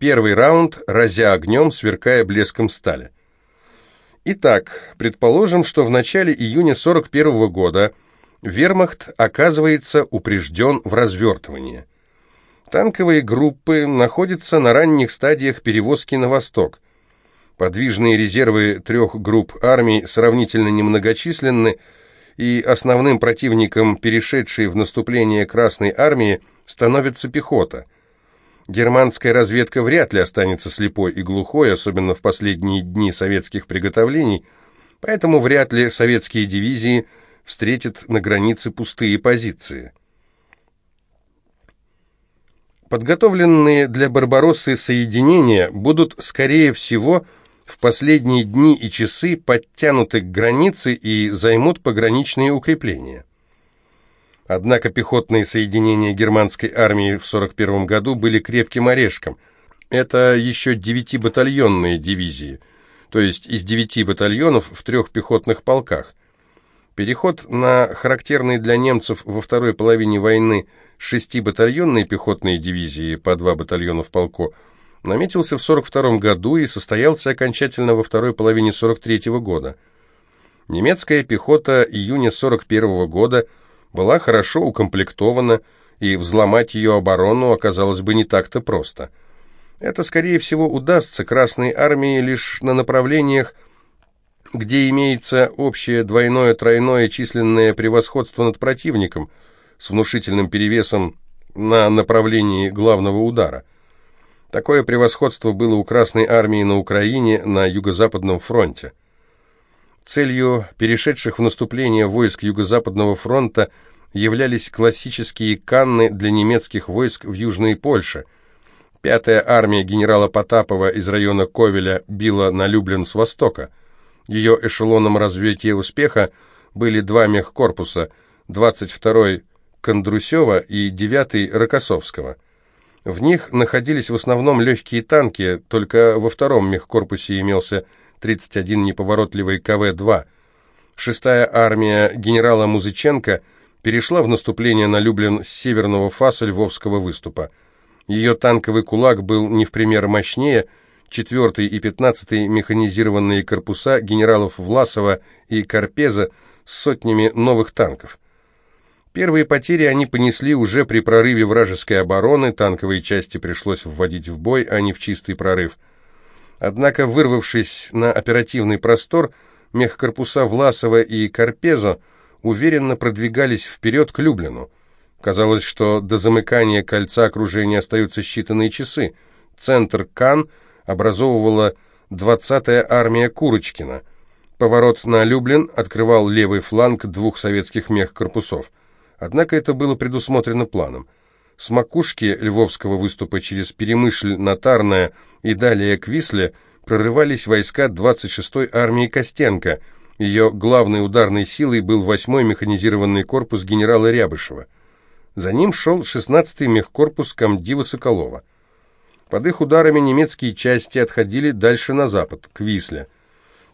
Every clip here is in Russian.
Первый раунд, разя огнем, сверкая блеском стали. Итак, предположим, что в начале июня 41 -го года вермахт оказывается упрежден в развертывании. Танковые группы находятся на ранних стадиях перевозки на восток. Подвижные резервы трех групп армий сравнительно немногочисленны, и основным противником, перешедшей в наступление Красной армии, становится пехота. Германская разведка вряд ли останется слепой и глухой, особенно в последние дни советских приготовлений, поэтому вряд ли советские дивизии встретят на границе пустые позиции. Подготовленные для Барбароссы соединения будут, скорее всего, в последние дни и часы подтянуты к границе и займут пограничные укрепления. Однако пехотные соединения германской армии в 1941 году были крепким орешком. Это еще девятибатальонные дивизии, то есть из девяти батальонов в трех пехотных полках. Переход на характерный для немцев во второй половине войны шестибатальонные пехотные дивизии по два батальона в полку – наметился в 1942 году и состоялся окончательно во второй половине 1943 года. Немецкая пехота июня 1941 года была хорошо укомплектована, и взломать ее оборону оказалось бы не так-то просто. Это, скорее всего, удастся Красной армии лишь на направлениях, где имеется общее двойное-тройное численное превосходство над противником с внушительным перевесом на направлении главного удара. Такое превосходство было у Красной армии на Украине на Юго-Западном фронте. Целью перешедших в наступление войск Юго-Западного фронта являлись классические канны для немецких войск в Южной Польше. Пятая армия генерала Потапова из района Ковеля била на Люблин с востока. Ее эшелоном развития успеха были два мехкорпуса, 22-й Кондрусева и 9-й Рокоссовского – в них находились в основном легкие танки, только во втором мехкорпусе имелся 31 неповоротливый КВ-2. Шестая армия генерала Музыченко перешла в наступление на Люблин с северного фаса Львовского выступа. Ее танковый кулак был не в пример мощнее, 4 и 15 механизированные корпуса генералов Власова и Карпеза с сотнями новых танков. Первые потери они понесли уже при прорыве вражеской обороны, танковые части пришлось вводить в бой, а не в чистый прорыв. Однако, вырвавшись на оперативный простор, мехкорпуса Власова и Карпезо уверенно продвигались вперед к Люблину. Казалось, что до замыкания кольца окружения остаются считанные часы. Центр Кан образовывала 20-я армия Курочкина. Поворот на Люблин открывал левый фланг двух советских мехкорпусов. Однако это было предусмотрено планом. С макушки Львовского выступа через Перемышль на Тарное и далее к Висле прорывались войска 26-й армии Костенко. Ее главной ударной силой был 8-й механизированный корпус генерала Рябышева. За ним шел 16-й мехкорпус комдива Соколова. Под их ударами немецкие части отходили дальше на запад, к Висле.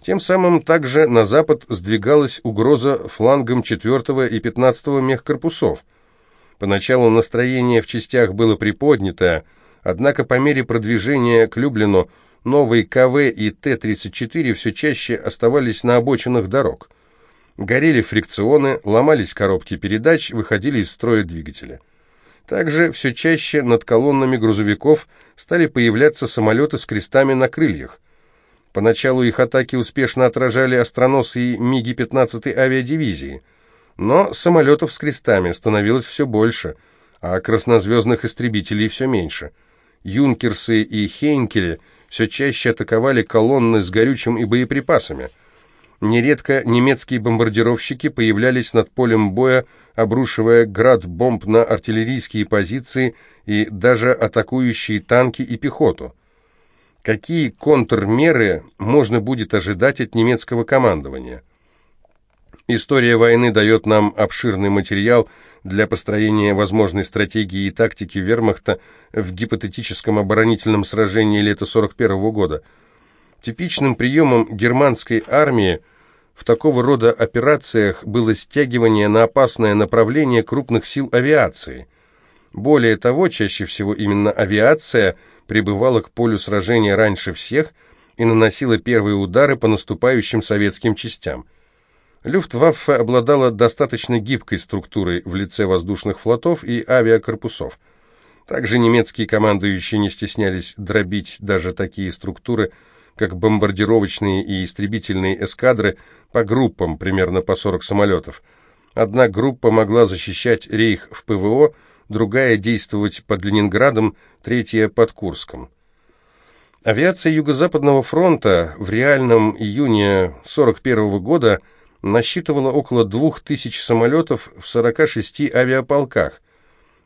Тем самым также на запад сдвигалась угроза флангом 4 и 15 мехкорпусов. Поначалу настроение в частях было приподнятое, однако по мере продвижения к Люблину новые КВ и Т-34 все чаще оставались на обочинах дорог. Горели фрикционы, ломались коробки передач, выходили из строя двигатели. Также все чаще над колоннами грузовиков стали появляться самолеты с крестами на крыльях. Поначалу их атаки успешно отражали остроносы и МиГи-15 авиадивизии, но самолетов с крестами становилось все больше, а краснозвездных истребителей все меньше. Юнкерсы и Хейнкели все чаще атаковали колонны с горючим и боеприпасами. Нередко немецкие бомбардировщики появлялись над полем боя, обрушивая град бомб на артиллерийские позиции и даже атакующие танки и пехоту. Какие контрмеры можно будет ожидать от немецкого командования? История войны дает нам обширный материал для построения возможной стратегии и тактики вермахта в гипотетическом оборонительном сражении лета 41 года. Типичным приемом германской армии в такого рода операциях было стягивание на опасное направление крупных сил авиации. Более того, чаще всего именно авиация – прибывала к полю сражения раньше всех и наносила первые удары по наступающим советским частям. Люфтваффе обладала достаточно гибкой структурой в лице воздушных флотов и авиакорпусов. Также немецкие командующие не стеснялись дробить даже такие структуры, как бомбардировочные и истребительные эскадры, по группам, примерно по 40 самолетов. Одна группа могла защищать рейх в ПВО, другая действовать под Ленинградом, третья под Курском. Авиация Юго-Западного фронта в реальном июне 1941 года насчитывала около 2000 самолетов в 46 авиаполках.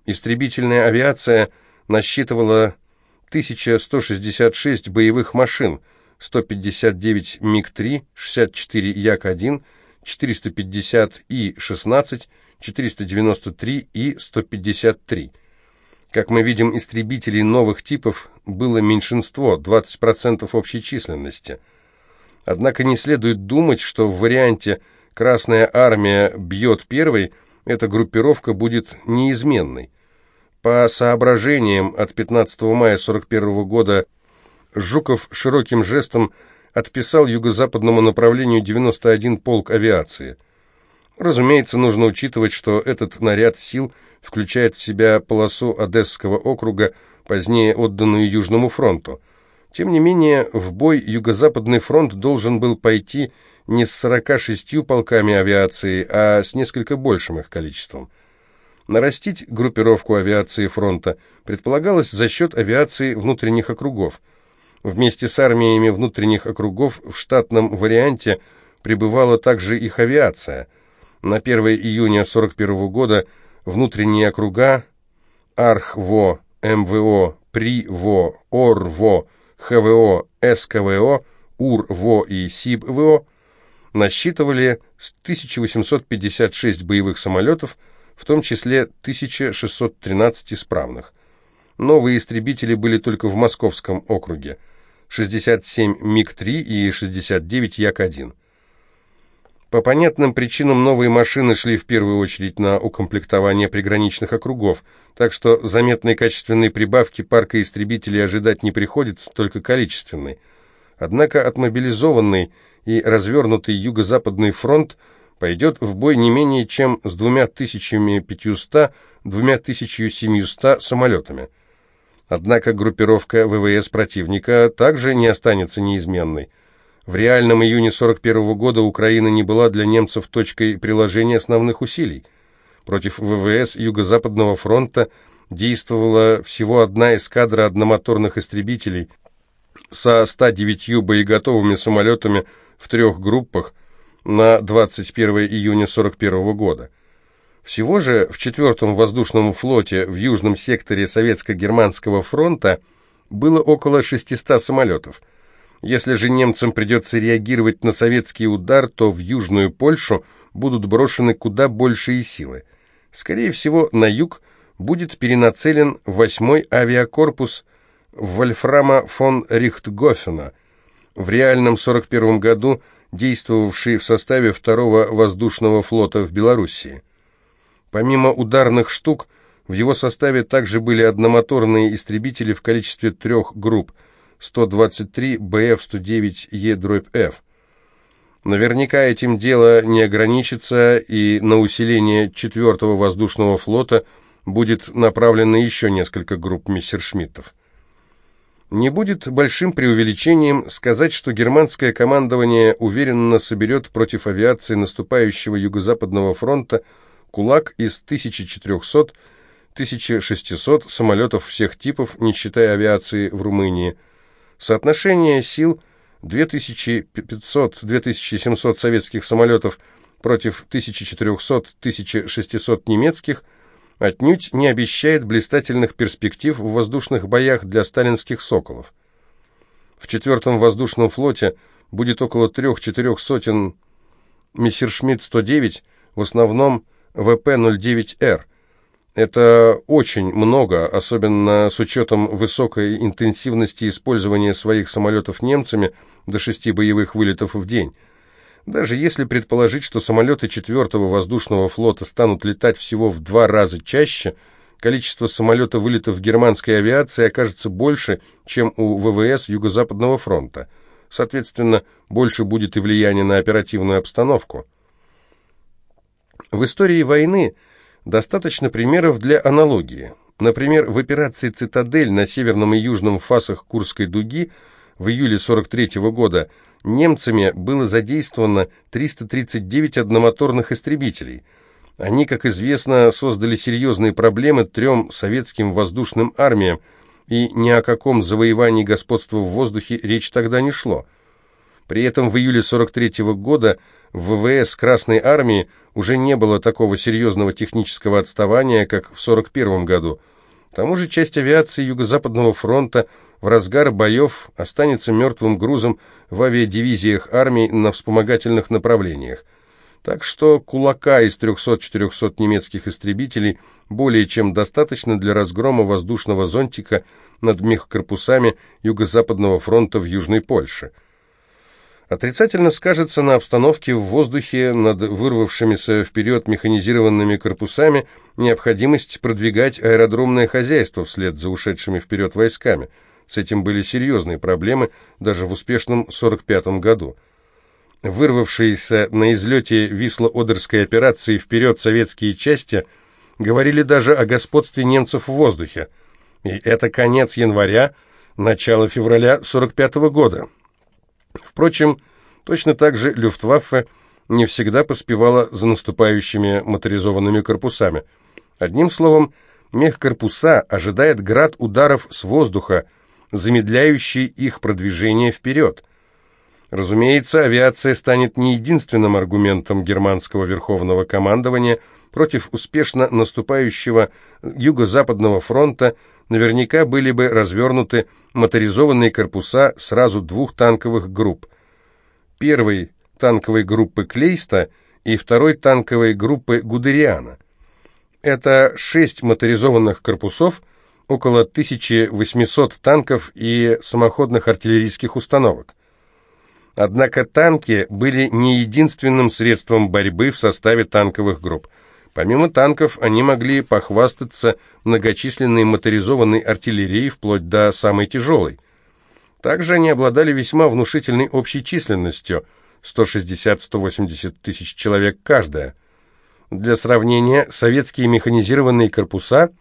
Истребительная авиация насчитывала 1166 боевых машин, 159 МиГ-3, 64 Як-1, 450 И-16, 493 И-153. Как мы видим, истребителей новых типов было меньшинство, 20% общей численности. Однако не следует думать, что в варианте «Красная армия бьет первой» эта группировка будет неизменной. По соображениям от 15 мая 1941 года Жуков широким жестом отписал юго-западному направлению 91 полк авиации. Разумеется, нужно учитывать, что этот наряд сил включает в себя полосу Одесского округа, позднее отданную Южному фронту. Тем не менее, в бой Юго-Западный фронт должен был пойти не с 46 полками авиации, а с несколько большим их количеством. Нарастить группировку авиации фронта предполагалось за счет авиации внутренних округов. Вместе с армиями внутренних округов в штатном варианте прибывала также их авиация. На 1 июня 1941 года внутренние округа Архво, МВО, ПРИВО, ОРВО, ХВО, СКВО, УРВО и СИБВО насчитывали 1856 боевых самолетов, в том числе 1613 исправных. Новые истребители были только в Московском округе – 67 МиГ-3 и 69 Як-1. По понятным причинам новые машины шли в первую очередь на укомплектование приграничных округов, так что заметной качественной прибавки парка истребителей ожидать не приходится, только количественной. Однако отмобилизованный и развернутый юго-западный фронт пойдет в бой не менее чем с 2500-2700 самолетами. Однако группировка ВВС противника также не останется неизменной. В реальном июне 41 года Украина не была для немцев точкой приложения основных усилий. Против ВВС Юго-Западного фронта действовала всего одна эскадра одномоторных истребителей со 109 боеготовыми самолетами в трех группах на 21 июня 41 года. Всего же в 4-м воздушном флоте в южном секторе Советско-Германского фронта было около 600 самолетов. Если же немцам придется реагировать на советский удар, то в Южную Польшу будут брошены куда большие силы. Скорее всего, на юг будет перенацелен 8-й авиакорпус Вольфрама фон Рихтгофена, в реальном 41 году действовавший в составе 2-го воздушного флота в Белоруссии. Помимо ударных штук, в его составе также были одномоторные истребители в количестве трех групп 123 БФ-109Е-Ф. Наверняка этим дело не ограничится, и на усиление 4-го воздушного флота будет направлено еще несколько групп мессершмиттов. Не будет большим преувеличением сказать, что германское командование уверенно соберет против авиации наступающего Юго-Западного фронта кулак из 1400-1600 самолетов всех типов, не считая авиации в Румынии. Соотношение сил 2500-2700 советских самолетов против 1400-1600 немецких отнюдь не обещает блистательных перспектив в воздушных боях для сталинских «Соколов». В четвертом воздушном флоте будет около трех-четырех сотен Мессершмитт-109, в основном ВП-09Р. Это очень много, особенно с учетом высокой интенсивности использования своих самолетов немцами до шести боевых вылетов в день. Даже если предположить, что самолеты 4-го воздушного флота станут летать всего в два раза чаще, количество самолета-вылетов германской авиации окажется больше, чем у ВВС Юго-Западного фронта. Соответственно, больше будет и влияние на оперативную обстановку. В истории войны достаточно примеров для аналогии. Например, в операции «Цитадель» на северном и южном фасах Курской дуги в июле 43 -го года немцами было задействовано 339 одномоторных истребителей. Они, как известно, создали серьезные проблемы трем советским воздушным армиям, и ни о каком завоевании господства в воздухе речь тогда не шло. При этом в июле 43 -го года в ВВС Красной Армии уже не было такого серьезного технического отставания, как в 41 году. К тому же часть авиации Юго-Западного фронта в разгар боев останется мертвым грузом в авиадивизиях армий на вспомогательных направлениях. Так что кулака из 300-400 немецких истребителей более чем достаточно для разгрома воздушного зонтика над мехкорпусами Юго-Западного фронта в Южной Польше. Отрицательно скажется на обстановке в воздухе над вырвавшимися вперед механизированными корпусами необходимость продвигать аэродромное хозяйство вслед за ушедшими вперед войсками. С этим были серьезные проблемы даже в успешном 45 году. Вырвавшиеся на излете Висло-Одерской операции вперед советские части говорили даже о господстве немцев в воздухе. И это конец января, начало февраля 45 года. Впрочем, точно так же Люфтваффе не всегда поспевала за наступающими моторизованными корпусами. Одним словом, мехкорпуса ожидает град ударов с воздуха, замедляющий их продвижение вперед. Разумеется, авиация станет не единственным аргументом германского верховного командования против успешно наступающего Юго-Западного фронта, наверняка были бы развернуты моторизованные корпуса сразу двух танковых групп. Первой танковой группы Клейста и второй танковой группы Гудериана. Это шесть моторизованных корпусов, около 1800 танков и самоходных артиллерийских установок. Однако танки были не единственным средством борьбы в составе танковых групп – Помимо танков, они могли похвастаться многочисленной моторизованной артиллерией вплоть до самой тяжелой. Также они обладали весьма внушительной общей численностью – 160-180 тысяч человек каждая. Для сравнения, советские механизированные корпуса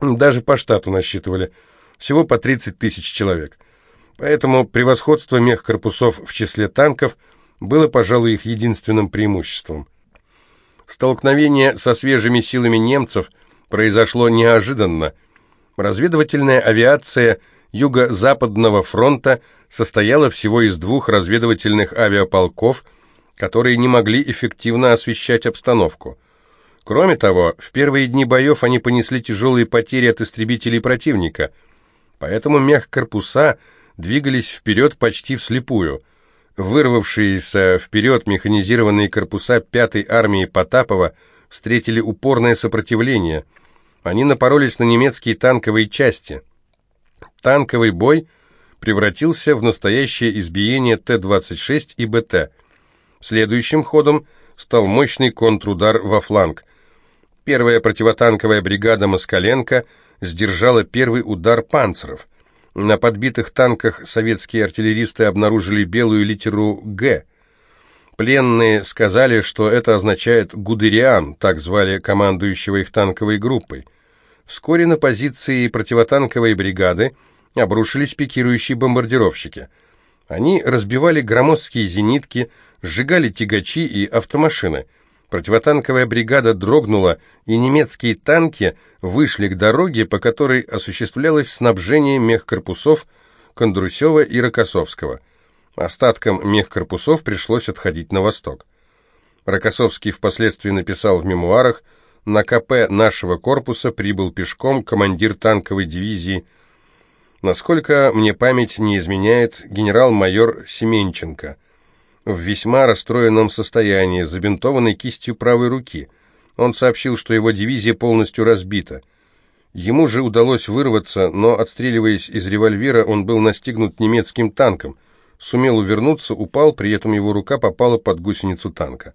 даже по штату насчитывали всего по 30 тысяч человек. Поэтому превосходство мехкорпусов в числе танков было, пожалуй, их единственным преимуществом. Столкновение со свежими силами немцев произошло неожиданно. Разведывательная авиация Юго-Западного фронта состояла всего из двух разведывательных авиаполков, которые не могли эффективно освещать обстановку. Кроме того, в первые дни боев они понесли тяжелые потери от истребителей противника, поэтому мехкорпуса двигались вперед почти вслепую – Вырвавшиеся вперед механизированные корпуса 5-й армии Потапова встретили упорное сопротивление. Они напоролись на немецкие танковые части. Танковый бой превратился в настоящее избиение Т-26 и БТ. Следующим ходом стал мощный контрудар во фланг. Первая противотанковая бригада Москаленко сдержала первый удар панцеров. На подбитых танках советские артиллеристы обнаружили белую литеру «Г». Пленные сказали, что это означает «Гудериан», так звали командующего их танковой группой. Вскоре на позиции противотанковой бригады обрушились пикирующие бомбардировщики. Они разбивали громоздкие зенитки, сжигали тягачи и автомашины – Противотанковая бригада дрогнула, и немецкие танки вышли к дороге, по которой осуществлялось снабжение мехкорпусов Кондрусева и Рокоссовского. Остаткам мехкорпусов пришлось отходить на восток. Рокоссовский впоследствии написал в мемуарах «На КП нашего корпуса прибыл пешком командир танковой дивизии Насколько мне память не изменяет, генерал-майор Семенченко – в весьма расстроенном состоянии, забинтованной кистью правой руки. Он сообщил, что его дивизия полностью разбита. Ему же удалось вырваться, но, отстреливаясь из револьвера, он был настигнут немецким танком. Сумел увернуться, упал, при этом его рука попала под гусеницу танка.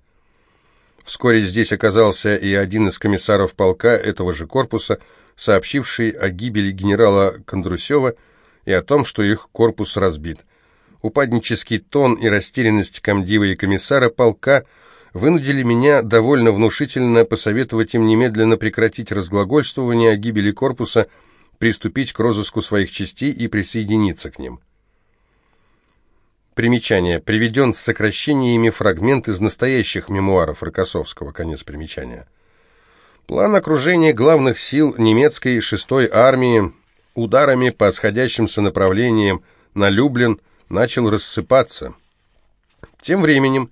Вскоре здесь оказался и один из комиссаров полка этого же корпуса, сообщивший о гибели генерала Кондрусева и о том, что их корпус разбит. Упаднический тон и растерянность комдива и комиссара полка вынудили меня довольно внушительно посоветовать им немедленно прекратить разглагольствование о гибели корпуса, приступить к розыску своих частей и присоединиться к ним. Примечание. Приведен с сокращениями фрагмент из настоящих мемуаров Рокоссовского. Конец примечания. План окружения главных сил немецкой 6-й армии ударами по сходящимся направлениям на Люблин начал рассыпаться. Тем временем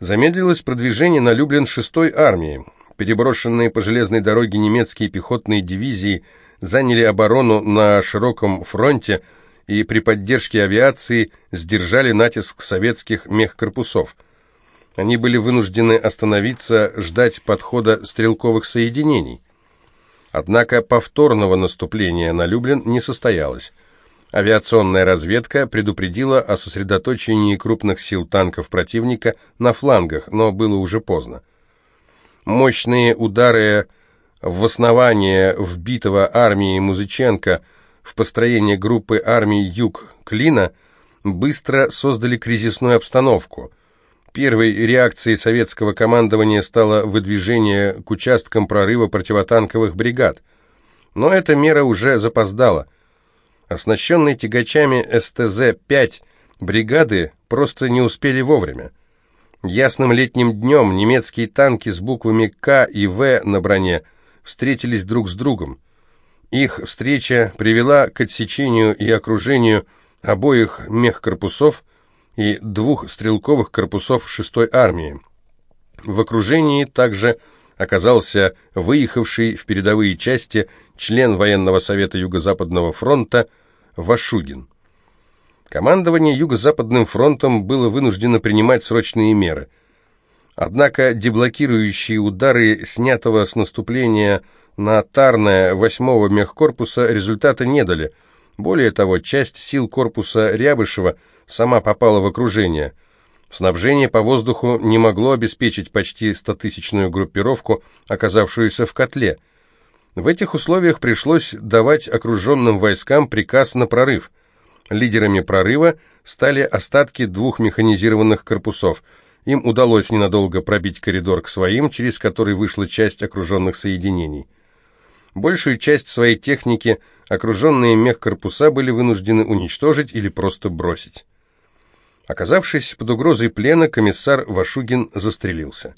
замедлилось продвижение на Люблин 6-й армии. Переброшенные по железной дороге немецкие пехотные дивизии заняли оборону на широком фронте, и при поддержке авиации сдержали натиск советских мехкорпусов. Они были вынуждены остановиться, ждать подхода стрелковых соединений. Однако повторного наступления на Люблин не состоялось. Авиационная разведка предупредила о сосредоточении крупных сил танков противника на флангах, но было уже поздно. Мощные удары в основание вбитого армией Музыченко – в построение группы армий Юг Клина быстро создали кризисную обстановку. Первой реакцией советского командования стало выдвижение к участкам прорыва противотанковых бригад. Но эта мера уже запоздала. Оснащенные тягачами СТЗ-5 бригады просто не успели вовремя. Ясным летним днем немецкие танки с буквами «К» и «В» на броне встретились друг с другом. Их встреча привела к отсечению и окружению обоих мехкорпусов и двух стрелковых корпусов 6-й армии. В окружении также оказался выехавший в передовые части член военного совета Юго-Западного фронта Вашугин. Командование Юго-Западным фронтом было вынуждено принимать срочные меры. Однако деблокирующие удары снятого с наступления на Тарное 8-го мехкорпуса результата не дали. Более того, часть сил корпуса Рябышева сама попала в окружение. Снабжение по воздуху не могло обеспечить почти стотысячную группировку, оказавшуюся в котле. В этих условиях пришлось давать окруженным войскам приказ на прорыв. Лидерами прорыва стали остатки двух механизированных корпусов. Им удалось ненадолго пробить коридор к своим, через который вышла часть окруженных соединений. Большую часть своей техники окруженные мехкорпуса были вынуждены уничтожить или просто бросить. Оказавшись под угрозой плена, комиссар Вашугин застрелился.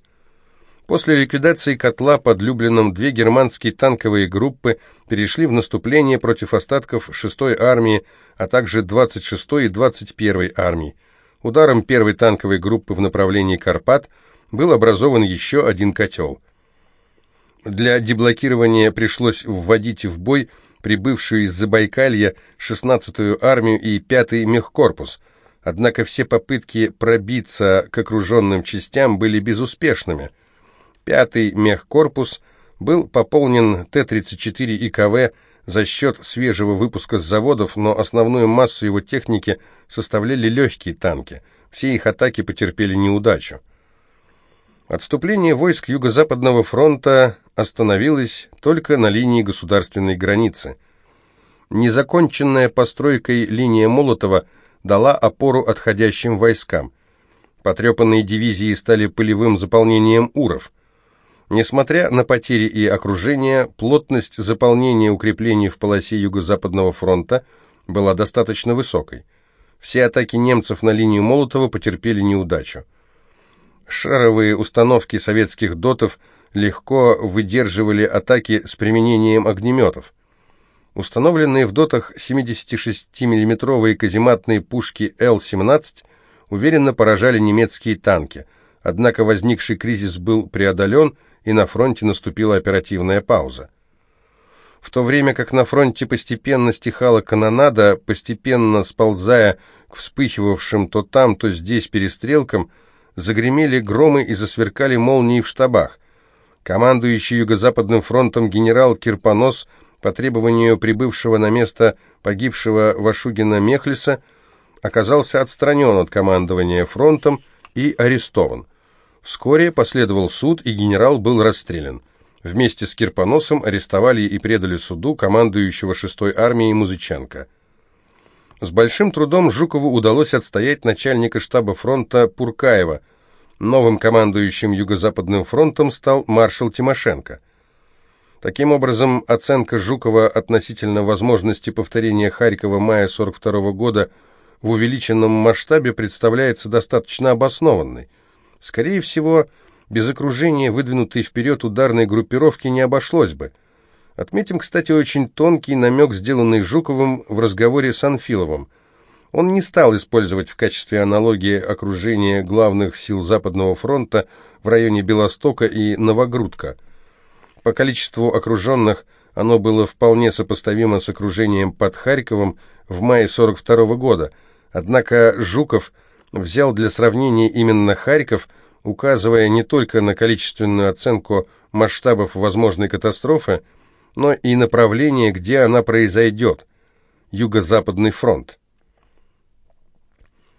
После ликвидации котла под Люблином две германские танковые группы перешли в наступление против остатков 6-й армии, а также 26-й и 21-й армий. Ударом первой танковой группы в направлении Карпат был образован еще один котел – для деблокирования пришлось вводить в бой прибывшую из Забайкалья 16-ю армию и 5-й мехкорпус. Однако все попытки пробиться к окруженным частям были безуспешными. 5-й мехкорпус был пополнен Т-34 и КВ за счет свежего выпуска с заводов, но основную массу его техники составляли легкие танки. Все их атаки потерпели неудачу. Отступление войск Юго-Западного фронта остановилось только на линии государственной границы. Незаконченная постройкой линия Молотова дала опору отходящим войскам. Потрепанные дивизии стали полевым заполнением уров. Несмотря на потери и окружение, плотность заполнения укреплений в полосе Юго-Западного фронта была достаточно высокой. Все атаки немцев на линию Молотова потерпели неудачу. Шаровые установки советских дотов легко выдерживали атаки с применением огнеметов. Установленные в дотах 76 миллиметровые казематные пушки Л-17 уверенно поражали немецкие танки, однако возникший кризис был преодолен, и на фронте наступила оперативная пауза. В то время как на фронте постепенно стихала канонада, постепенно сползая к вспыхивавшим то там, то здесь перестрелкам, загремели громы и засверкали молнии в штабах. Командующий Юго-Западным фронтом генерал Кирпонос по требованию прибывшего на место погибшего Вашугина Мехлиса оказался отстранен от командования фронтом и арестован. Вскоре последовал суд, и генерал был расстрелян. Вместе с Кирпоносом арестовали и предали суду командующего 6-й армией Музыченко. С большим трудом Жукову удалось отстоять начальника штаба фронта Пуркаева. Новым командующим Юго-Западным фронтом стал маршал Тимошенко. Таким образом, оценка Жукова относительно возможности повторения Харькова мая 42 -го года в увеличенном масштабе представляется достаточно обоснованной. Скорее всего, без окружения выдвинутой вперед ударной группировки не обошлось бы. Отметим, кстати, очень тонкий намек, сделанный Жуковым в разговоре с Анфиловым. Он не стал использовать в качестве аналогии окружение главных сил Западного фронта в районе Белостока и Новогрудка. По количеству окруженных оно было вполне сопоставимо с окружением под Харьковом в мае 42 -го года, однако Жуков взял для сравнения именно Харьков, указывая не только на количественную оценку масштабов возможной катастрофы, но и направление, где она произойдет – Юго-Западный фронт.